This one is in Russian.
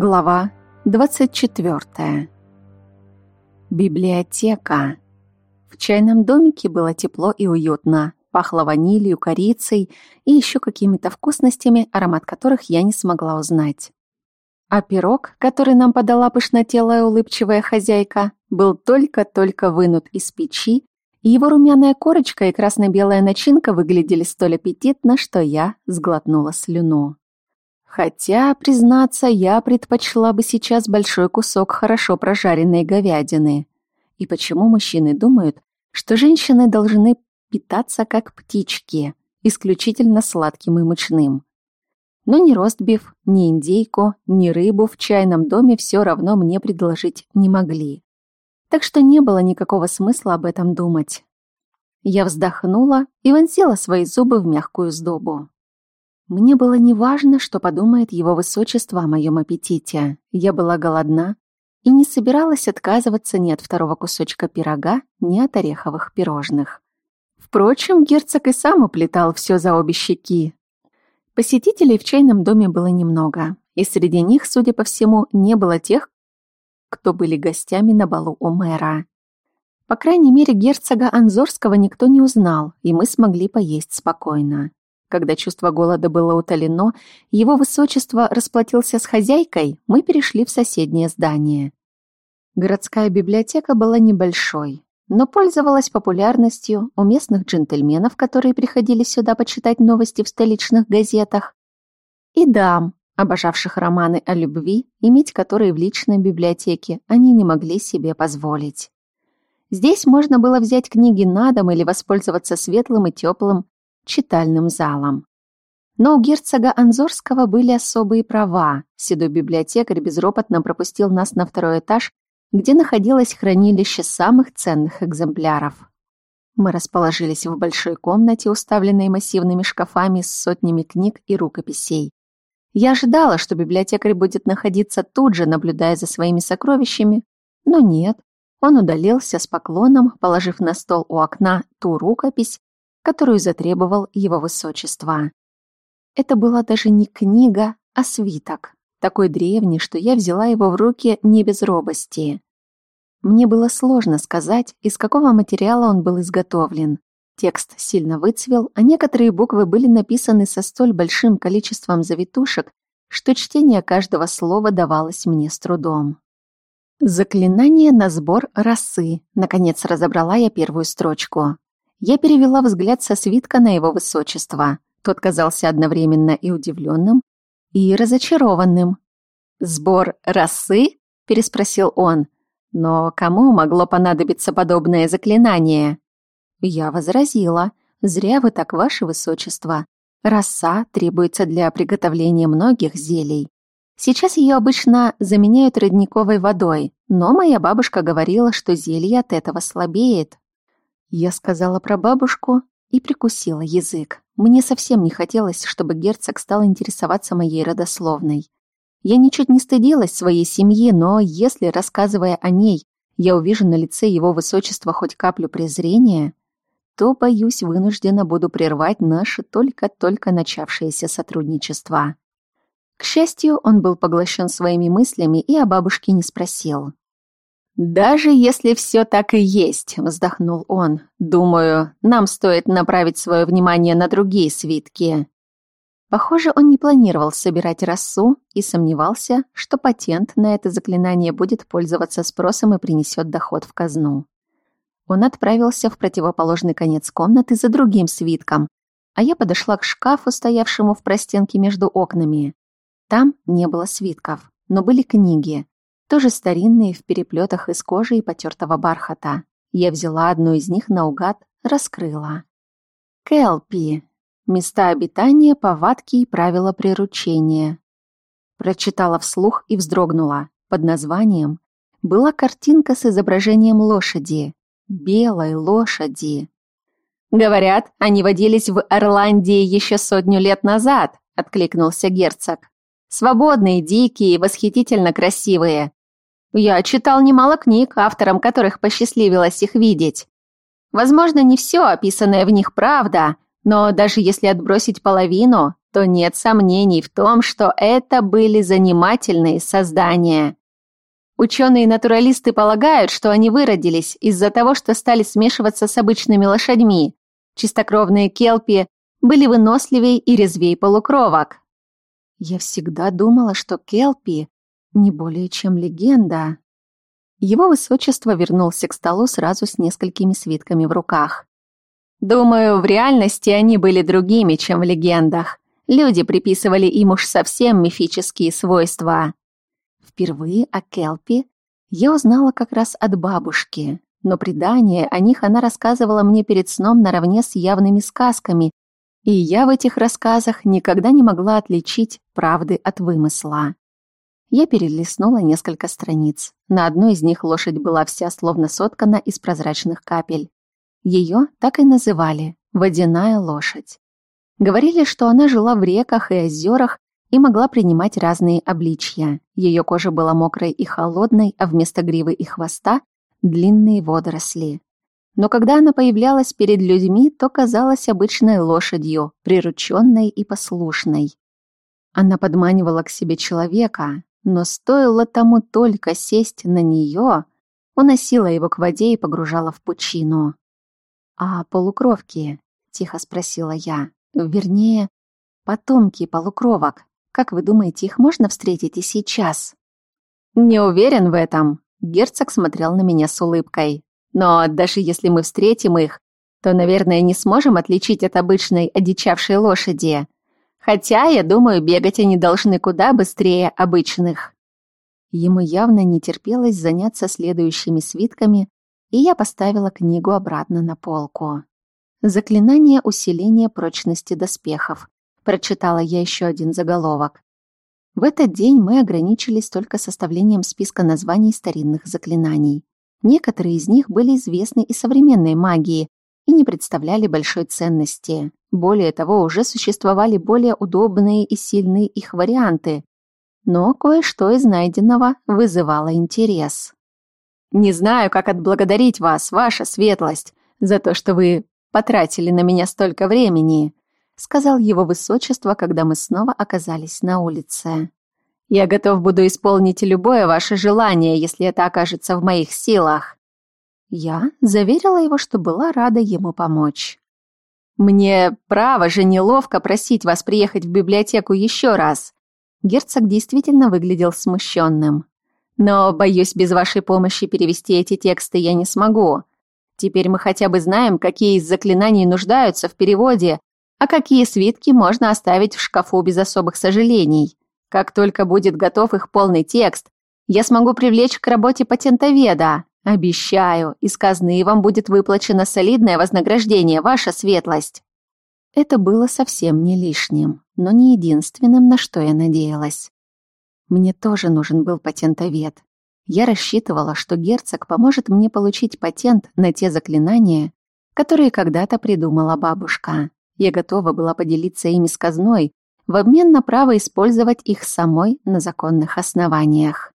Глава 24. Библиотека. В чайном домике было тепло и уютно. Пахло ванилью, корицей и еще какими-то вкусностями, аромат которых я не смогла узнать. А пирог, который нам подала пышнотелая улыбчивая хозяйка, был только-только вынут из печи, и его румяная корочка и красно-белая начинка выглядели столь аппетитно, что я сглотнула слюну. Хотя, признаться, я предпочла бы сейчас большой кусок хорошо прожаренной говядины. И почему мужчины думают, что женщины должны питаться как птички, исключительно сладким и мучным? Но ни ростбиф, ни индейку, ни рыбу в чайном доме все равно мне предложить не могли. Так что не было никакого смысла об этом думать. Я вздохнула и вонзила свои зубы в мягкую сдобу. Мне было неважно, что подумает его высочество о моем аппетите. Я была голодна и не собиралась отказываться ни от второго кусочка пирога, ни от ореховых пирожных. Впрочем, герцог и сам уплетал все за обе щеки. Посетителей в чайном доме было немного, и среди них, судя по всему, не было тех, кто были гостями на балу у мэра. По крайней мере, герцога Анзорского никто не узнал, и мы смогли поесть спокойно. Когда чувство голода было утолено, его высочество расплатился с хозяйкой, мы перешли в соседнее здание. Городская библиотека была небольшой, но пользовалась популярностью у местных джентльменов, которые приходили сюда почитать новости в столичных газетах, и дам, обожавших романы о любви, иметь которые в личной библиотеке они не могли себе позволить. Здесь можно было взять книги на дом или воспользоваться светлым и теплым читальным залом. Но у герцога Анзорского были особые права. Седой библиотекарь безропотно пропустил нас на второй этаж, где находилось хранилище самых ценных экземпляров. Мы расположились в большой комнате, уставленной массивными шкафами с сотнями книг и рукописей. Я ожидала, что библиотекарь будет находиться тут же, наблюдая за своими сокровищами, но нет. Он удалился с поклоном, положив на стол у окна ту рукопись, которую затребовал его высочество. Это была даже не книга, а свиток, такой древний, что я взяла его в руки не без робости. Мне было сложно сказать, из какого материала он был изготовлен. Текст сильно выцвел, а некоторые буквы были написаны со столь большим количеством завитушек, что чтение каждого слова давалось мне с трудом. «Заклинание на сбор росы», — наконец разобрала я первую строчку. Я перевела взгляд со свитка на его высочество. Тот казался одновременно и удивленным, и разочарованным. «Сбор росы?» — переспросил он. «Но кому могло понадобиться подобное заклинание?» Я возразила. «Зря вы так, ваше высочество. Роса требуется для приготовления многих зелий. Сейчас ее обычно заменяют родниковой водой, но моя бабушка говорила, что зелье от этого слабеет. Я сказала про бабушку и прикусила язык. Мне совсем не хотелось, чтобы герцог стал интересоваться моей родословной. Я ничуть не стыдилась своей семьи, но если, рассказывая о ней, я увижу на лице его высочества хоть каплю презрения, то, боюсь, вынуждена буду прервать наше только-только начавшееся сотрудничество. К счастью, он был поглощен своими мыслями и о бабушке не спросил. «Даже если все так и есть», — вздохнул он, — «думаю, нам стоит направить свое внимание на другие свитки». Похоже, он не планировал собирать росу и сомневался, что патент на это заклинание будет пользоваться спросом и принесет доход в казну. Он отправился в противоположный конец комнаты за другим свитком, а я подошла к шкафу, стоявшему в простенке между окнами. Там не было свитков, но были книги, тоже старинные, в переплетах из кожи и потертого бархата. Я взяла одну из них наугад, раскрыла. Келпи. Места обитания, повадки и правила приручения. Прочитала вслух и вздрогнула. Под названием была картинка с изображением лошади. Белой лошади. «Говорят, они водились в Ирландии еще сотню лет назад», — откликнулся герцог. «Свободные, дикие, восхитительно красивые. Я читал немало книг, авторам которых посчастливилось их видеть. Возможно, не все описанное в них правда, но даже если отбросить половину, то нет сомнений в том, что это были занимательные создания. Ученые-натуралисты полагают, что они выродились из-за того, что стали смешиваться с обычными лошадьми. Чистокровные келпи были выносливее и резвей полукровок. Я всегда думала, что келпи не более чем легенда. Его высочество вернулся к столу сразу с несколькими свитками в руках. Думаю, в реальности они были другими, чем в легендах. Люди приписывали им уж совсем мифические свойства. Впервые о Келпи я узнала как раз от бабушки, но предания о них она рассказывала мне перед сном наравне с явными сказками, и я в этих рассказах никогда не могла отличить правды от вымысла. Я перелистнула несколько страниц. На одной из них лошадь была вся словно соткана из прозрачных капель. Ее так и называли «водяная лошадь». Говорили, что она жила в реках и озерах и могла принимать разные обличья. Ее кожа была мокрой и холодной, а вместо гривы и хвоста — длинные водоросли. Но когда она появлялась перед людьми, то казалась обычной лошадью, прирученной и послушной. Она подманивала к себе человека, но стоило тому только сесть на нее, уносила его к воде и погружала в пучину. «А полукровки?» — тихо спросила я. «Вернее, потомки полукровок. Как вы думаете, их можно встретить и сейчас?» «Не уверен в этом», — герцог смотрел на меня с улыбкой. «Но даже если мы встретим их, то, наверное, не сможем отличить от обычной одичавшей лошади. Хотя, я думаю, бегать они должны куда быстрее обычных». Ему явно не терпелось заняться следующими свитками, и я поставила книгу обратно на полку. «Заклинание усиления прочности доспехов», прочитала я еще один заголовок. В этот день мы ограничились только составлением списка названий старинных заклинаний. Некоторые из них были известны и современной магии и не представляли большой ценности. Более того, уже существовали более удобные и сильные их варианты. Но кое-что из найденного вызывало интерес. «Не знаю, как отблагодарить вас, ваша светлость, за то, что вы потратили на меня столько времени», сказал его высочество, когда мы снова оказались на улице. «Я готов буду исполнить любое ваше желание, если это окажется в моих силах». Я заверила его, что была рада ему помочь. «Мне, право же, неловко просить вас приехать в библиотеку еще раз». Герцог действительно выглядел смущенным. «Но, боюсь, без вашей помощи перевести эти тексты я не смогу. Теперь мы хотя бы знаем, какие из заклинаний нуждаются в переводе, а какие свитки можно оставить в шкафу без особых сожалений. Как только будет готов их полный текст, я смогу привлечь к работе патентоведа. Обещаю, из казны вам будет выплачено солидное вознаграждение, ваша светлость. Это было совсем не лишним, но не единственным, на что я надеялась. Мне тоже нужен был патентовед. Я рассчитывала, что герцог поможет мне получить патент на те заклинания, которые когда-то придумала бабушка. Я готова была поделиться ими с казной в обмен на право использовать их самой на законных основаниях.